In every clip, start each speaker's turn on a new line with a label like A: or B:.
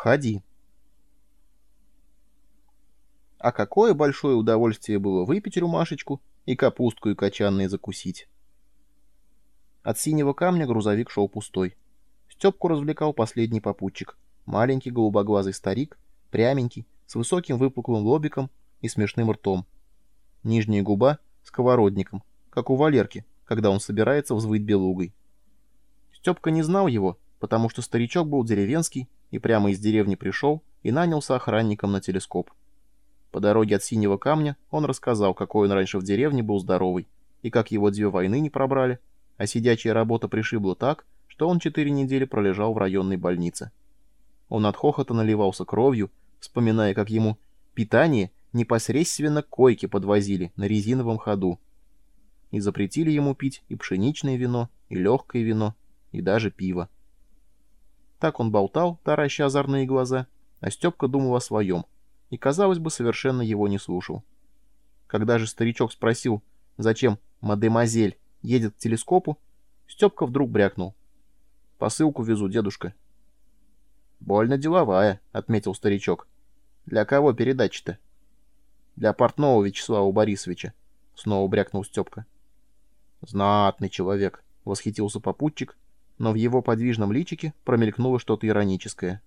A: Входи. А какое большое удовольствие было выпить рюмашечку и капустку и качанные закусить. От синего камня грузовик шел пустой. Степку развлекал последний попутчик. Маленький голубоглазый старик, пряменький, с высоким выпуклым лобиком и смешным ртом. Нижняя губа — сковородником, как у Валерки, когда он собирается взвыть белугой. Степка не знал его, потому что старичок был деревенский и прямо из деревни пришел и нанялся охранником на телескоп. По дороге от Синего Камня он рассказал, какой он раньше в деревне был здоровый, и как его две войны не пробрали, а сидячая работа пришибла так, что он четыре недели пролежал в районной больнице. Он от хохота наливался кровью, вспоминая, как ему питание непосредственно к койке подвозили на резиновом ходу. И запретили ему пить и пшеничное вино, и легкое вино, и даже пиво. Так он болтал, тараща озорные глаза, а Степка думал о своем, и, казалось бы, совершенно его не слушал. Когда же старичок спросил, зачем мадемуазель едет к телескопу, Степка вдруг брякнул. «Посылку везу, дедушка». «Больно деловая», — отметил старичок. «Для кого передача-то?» «Для портного Вячеслава Борисовича», — снова брякнул Степка. «Знатный человек», — восхитился попутчик но в его подвижном личике промелькнуло что-то ироническое.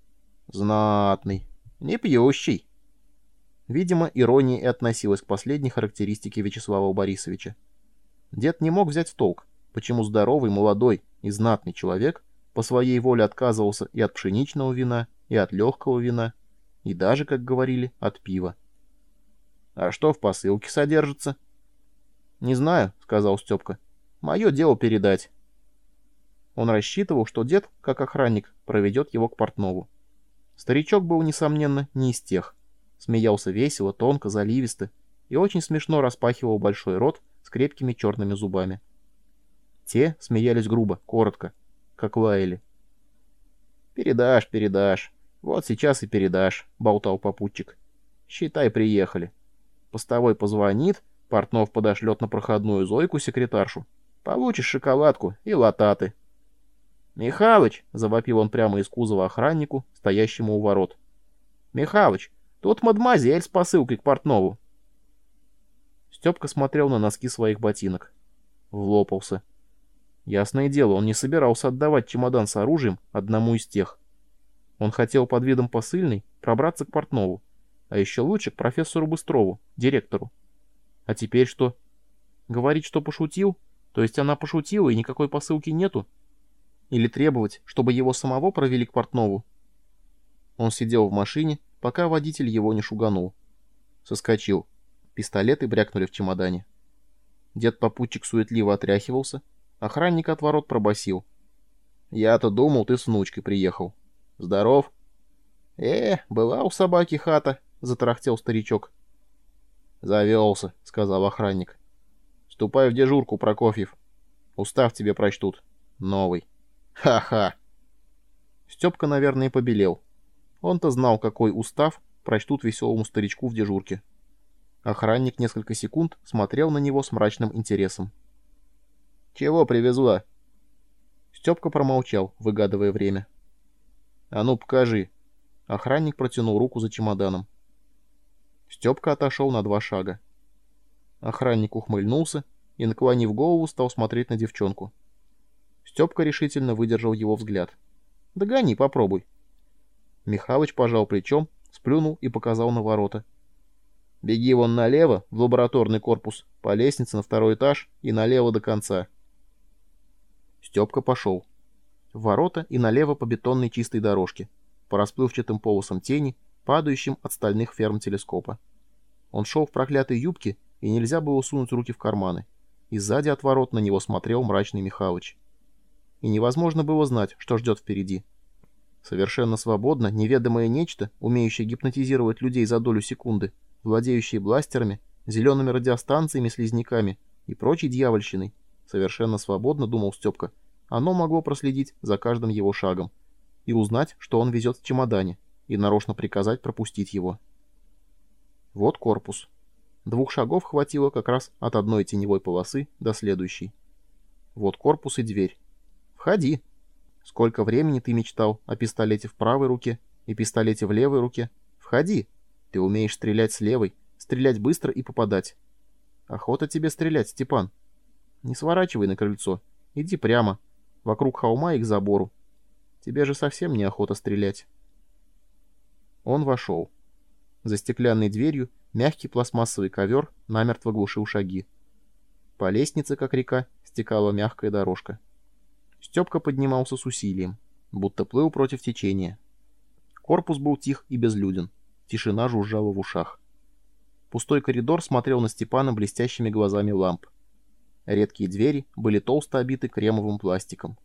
A: «Знатный. Не пьющий». Видимо, ирония и относилась к последней характеристике Вячеслава Борисовича. Дед не мог взять в толк, почему здоровый, молодой и знатный человек по своей воле отказывался и от пшеничного вина, и от легкого вина, и даже, как говорили, от пива. «А что в посылке содержится?» «Не знаю», — сказал Степка. «Мое дело передать». Он рассчитывал, что дед, как охранник, проведет его к портнову. Старичок был, несомненно, не из тех. Смеялся весело, тонко, заливисто и очень смешно распахивал большой рот с крепкими черными зубами. Те смеялись грубо, коротко, как лаяли. «Передашь, передашь. Вот сейчас и передашь», — болтал попутчик. «Считай, приехали. Постовой позвонит, Портнов подошлет на проходную Зойку секретаршу. Получишь шоколадку и лататы». «Михалыч!» — завопил он прямо из кузова охраннику, стоящему у ворот. «Михалыч, тут мадемуазель с посылкой к Портнову». Степка смотрел на носки своих ботинок. Влопался. Ясное дело, он не собирался отдавать чемодан с оружием одному из тех. Он хотел под видом посыльной пробраться к Портнову, а еще лучше к профессору Быстрову, директору. А теперь что? Говорить, что пошутил? То есть она пошутила и никакой посылки нету? Или требовать, чтобы его самого провели к Портнову? Он сидел в машине, пока водитель его не шуганул. Соскочил. Пистолеты брякнули в чемодане. Дед-попутчик суетливо отряхивался. Охранник от ворот пробасил. «Я-то думал, ты с внучкой приехал. Здоров?» «Э, была у собаки хата», — затарахтел старичок. «Завелся», — сказал охранник. «Ступай в дежурку, Прокофьев. Устав тебе прочтут. Новый». Ха-ха. Степка, наверное, побелел. Он-то знал, какой устав прочтут веселому старичку в дежурке. Охранник несколько секунд смотрел на него с мрачным интересом. «Чего привезла?» Степка промолчал, выгадывая время. «А ну, покажи». Охранник протянул руку за чемоданом. Степка отошел на два шага. Охранник ухмыльнулся и, наклонив голову, стал смотреть на девчонку. Степка решительно выдержал его взгляд. «Догони, попробуй». Михалыч пожал плечом, сплюнул и показал на ворота. «Беги вон налево, в лабораторный корпус, по лестнице на второй этаж и налево до конца». Степка пошел. В ворота и налево по бетонной чистой дорожке, по расплывчатым полосам тени, падающим от стальных ферм телескопа. Он шел в проклятой юбке, и нельзя было сунуть руки в карманы. И сзади от ворот на него смотрел мрачный Михалыч и невозможно было знать, что ждет впереди. Совершенно свободно, неведомое нечто, умеющее гипнотизировать людей за долю секунды, владеющее бластерами, зелеными радиостанциями-слизняками и прочей дьявольщиной, совершенно свободно, думал Степка, оно могло проследить за каждым его шагом и узнать, что он везет в чемодане, и нарочно приказать пропустить его. Вот корпус. Двух шагов хватило как раз от одной теневой полосы до следующей. Вот корпус и дверь. Входи. Сколько времени ты мечтал о пистолете в правой руке и пистолете в левой руке. Входи. Ты умеешь стрелять с левой, стрелять быстро и попадать. Охота тебе стрелять, Степан. Не сворачивай на крыльцо. Иди прямо. Вокруг холма и к забору. Тебе же совсем не охота стрелять. Он вошел. За стеклянной дверью мягкий пластмассовый ковер намертво глушил шаги. По лестнице, как река, стекала мягкая дорожка. Степка поднимался с усилием, будто плыл против течения. Корпус был тих и безлюден. Тишина жужжала в ушах. Пустой коридор смотрел на Степана блестящими глазами ламп. Редкие двери были толсто обиты кремовым пластиком.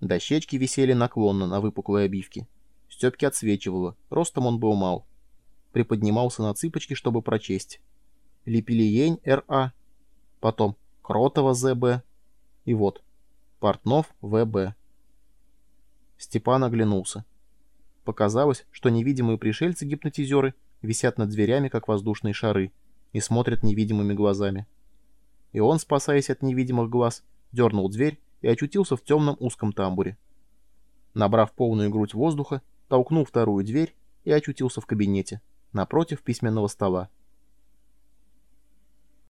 A: Дощечки висели наклонно на выпуклой обивке. Степке отсвечивало, ростом он был мал. Приподнимался на цыпочки, чтобы прочесть. Липилиень Р.А. Потом Кротова З.Б. И вот Портнов В.Б. Степан оглянулся. Показалось, что невидимые пришельцы-гипнотизеры висят над дверями, как воздушные шары, и смотрят невидимыми глазами. И он, спасаясь от невидимых глаз, дернул дверь и очутился в темном узком тамбуре. Набрав полную грудь воздуха, толкнул вторую дверь и очутился в кабинете, напротив письменного стола.